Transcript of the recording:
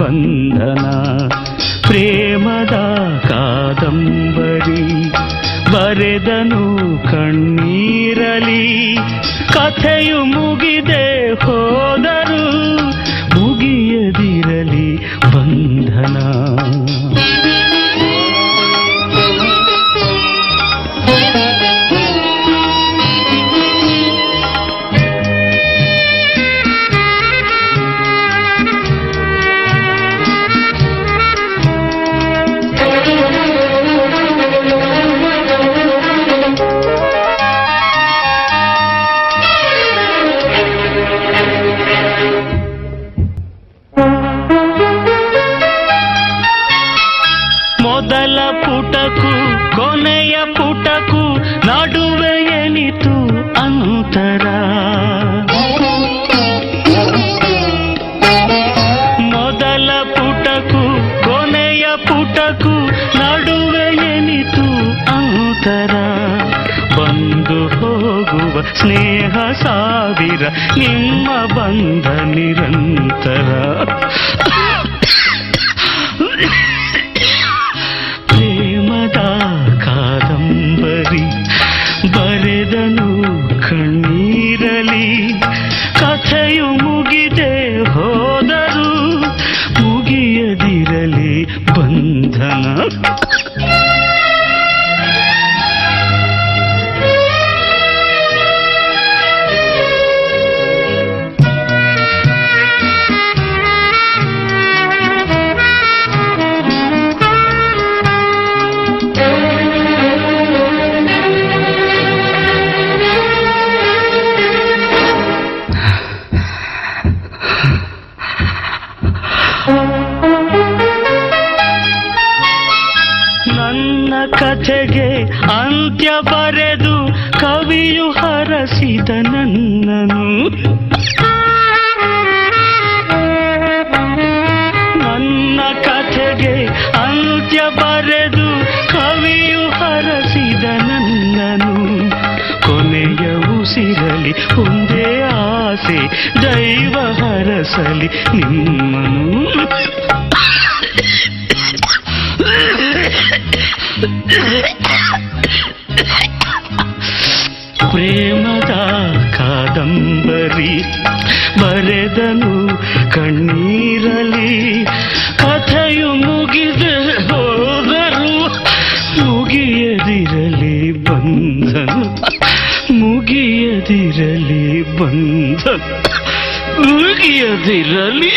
ಬಂಧನ. ಪ್ರೇಮದ ಕಾದಂಬರಿ ಬರೆದನು ಕಣ್ಣೀರಲಿ ಕಥೆಯು ಮುಗಿದೆ ಹೋದರು ಮೊದಲ ಪುಟಕು ಕೊನೆಯ ಪುಟಕು ನಡುವೆ ಎನಿತು ಅಂತರ. ಮೊದಲ ಪುಟಕು ಕೊನೆಯ ಪುಟಕು ನಡುವೆ ಎನಿತು ಅಂತರ. ಬಂದು ಹೋಗುವ ಸ್ನೇಹ ಸಾವಿರ, ನಿಮ್ಮ ಬಂಧ ನಿರಂತರ. ಕಣ್ಣೀರಲಿ ಕಥೆಯು ಮುಗಿದೆ. ಹೋದರು ಕಥೆಗೆ ಅಂತ್ಯ ಬರೆದು ಕವಿಯು ಹರಸಿದ ನನ್ನನು ನನ್ನ ಕಥೆಗೆ ಅಂತ್ಯ ಬರೆದು ಕವಿಯು ಹರಸಿದ ನನ್ನನು ಕೊನೆಯ ಉಸಿರಲಿ ಒಂದೇ ಆಸೆ, ದೈವ ಹರಸಲಿ ನಿಮ್ಮನು ಪ್ರೇಮದ ಕಾದಂಬರಿ ಬರೆದನು ಕಣ್ಣೀರಲಿ ಕಥೆಯು ಮುಗಿದ ಹೋದರು ಮುಗಿಯದಿರಲಿ ಬಂಧನ ಮುಗಿಯದಿರಲಿ ಬಂಧನ ಮುಗಿಯದಿರಲಿ.